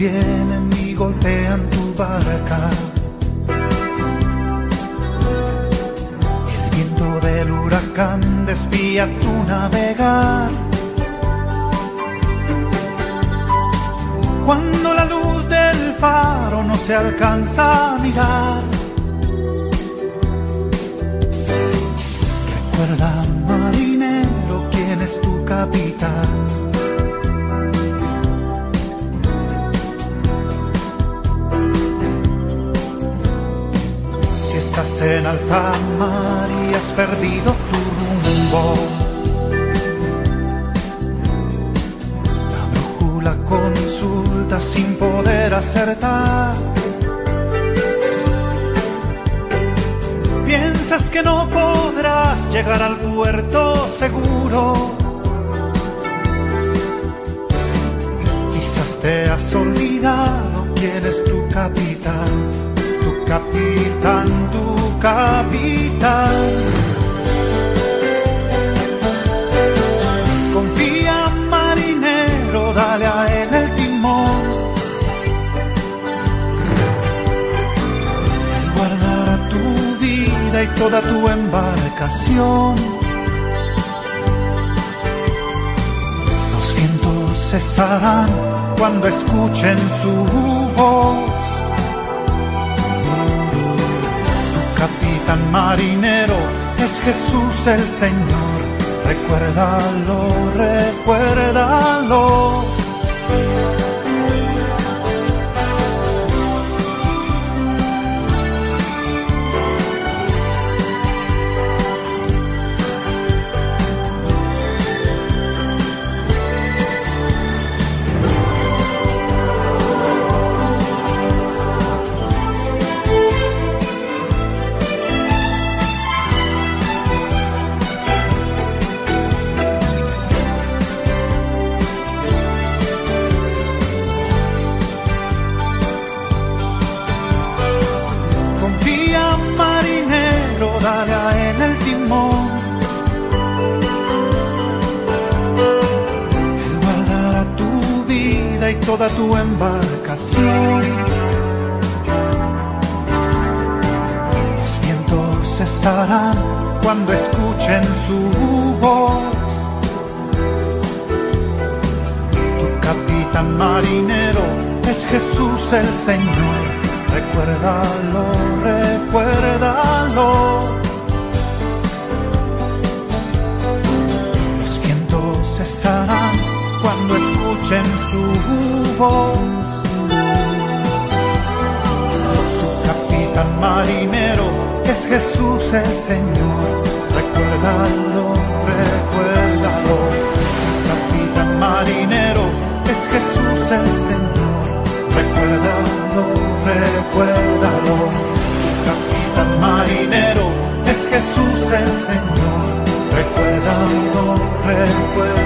vienen y golpean tu barca. El viento del huracán desvía tu navegar. Cuando la luz del faro no se alcanza a mirar. Recuerda, marinero, quién es tu capitán. Estás en alta mar y has perdido tu rumbo, la brújula consulta sin poder acertar. Piensas que no podrás llegar al puerto seguro. Quizás te has olvidado quién es tu capitán, capitán, tu capitán. Confía marinero, dale a él el timón. Él guardará tu vida y toda tu embarcación. Los vientos cesarán cuando escuchen su voz. Capitán marinero es Jesús el Señor. Recuérdalo, recuérdalo. Toda tu embarcación. Los vientos cesarán cuando escuchen su voz. Tu capitán marinero es Jesús el Señor. Recuérdalo, recuérdalo. Tu capitán marinero es Jesús el Señor. Recuérdalo, recuérdalo. Capitán marinero es Jesús el Señor. Recuérdalo, recuérdalo. Capitán marinero es Jesús el Señor. Recuérdalo, recuérdalo.